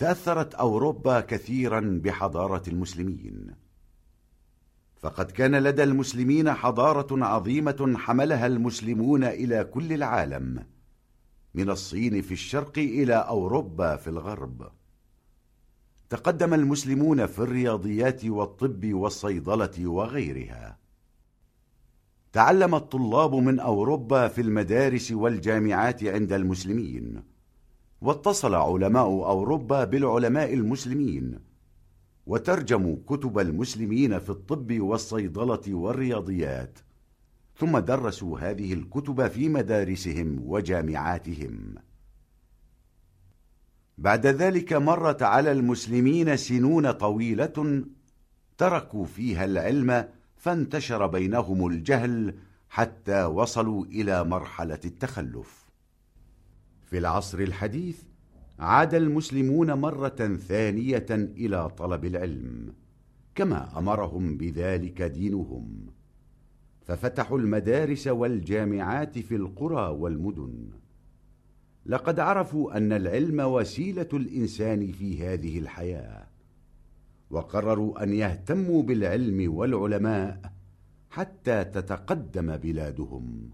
تأثرت أوروبا كثيرا بحضارة المسلمين. فقد كان لدى المسلمين حضارة عظيمة حملها المسلمون إلى كل العالم من الصين في الشرق إلى أوروبا في الغرب. تقدم المسلمون في الرياضيات والطب والصيدلة وغيرها. تعلم الطلاب من أوروبا في المدارس والجامعات عند المسلمين. واتصل علماء أوروبا بالعلماء المسلمين وترجموا كتب المسلمين في الطب والصيدلة والرياضيات. ثم درسوا هذه الكتب في مدارسهم وجامعاتهم. بعد ذلك مرت على المسلمين سنون طويلة تركوا فيها العلم فانتشر بينهم الجهل حتى وصلوا إلى مرحلة التخلف. في العصر الحديث عاد المسلمون مرة ثانية إلى طلب العلم كما أمرهم بذلك دينهم. ففتحوا المدارس والجامعات في القرى والمدن. لقد عرفوا أن العلم وسيلة الإنسان في هذه الحياة. وقرروا أن يهتموا بالعلم والعلماء حتى تتقدم بلادهم.